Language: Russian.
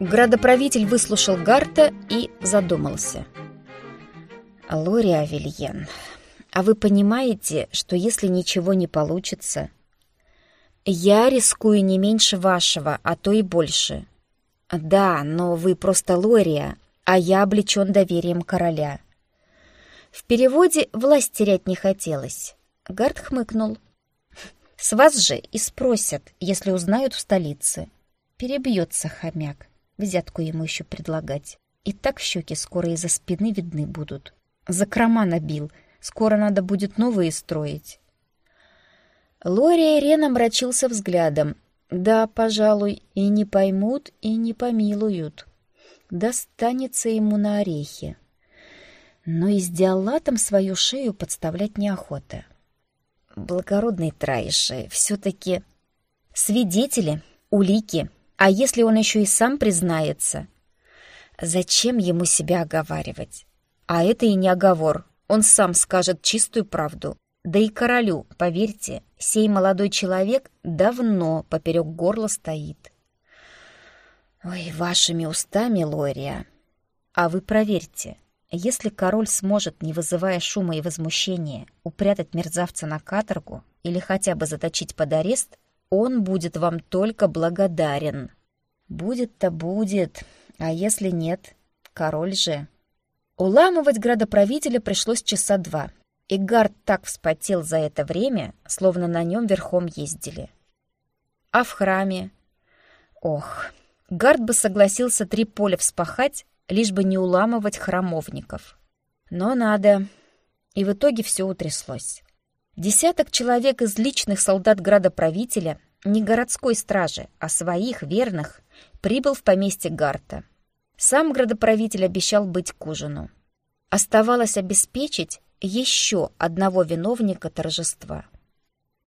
Градоправитель выслушал Гарта и задумался. «Лори Авельен, а вы понимаете, что если ничего не получится, я рискую не меньше вашего, а то и больше. Да, но вы просто Лория, а я облечен доверием короля». В переводе «власть терять не хотелось». Гард хмыкнул. «С вас же и спросят, если узнают в столице». Перебьется хомяк. Взятку ему еще предлагать. И так щеки скоро из-за спины видны будут. Закрома набил. Скоро надо будет новые строить. Лория Рен омрачился взглядом. Да, пожалуй, и не поймут, и не помилуют. Достанется ему на орехи но и с диалатом свою шею подставлять неохота. Благородный Траиши, все-таки свидетели, улики, а если он еще и сам признается? Зачем ему себя оговаривать? А это и не оговор, он сам скажет чистую правду. Да и королю, поверьте, сей молодой человек давно поперек горла стоит. Ой, вашими устами, Лория. А вы проверьте, если король сможет, не вызывая шума и возмущения, упрятать мерзавца на каторгу или хотя бы заточить под арест, он будет вам только благодарен. Будет-то будет, а если нет, король же. Уламывать градоправителя пришлось часа два, и Гард так вспотел за это время, словно на нем верхом ездили. А в храме? Ох, Гард бы согласился три поля вспахать, лишь бы не уламывать храмовников. Но надо. И в итоге все утряслось. Десяток человек из личных солдат градоправителя, не городской стражи, а своих, верных, прибыл в поместье Гарта. Сам градоправитель обещал быть к ужину. Оставалось обеспечить еще одного виновника торжества —